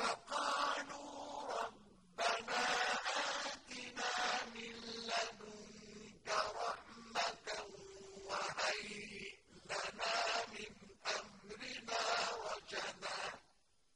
فَقَالَ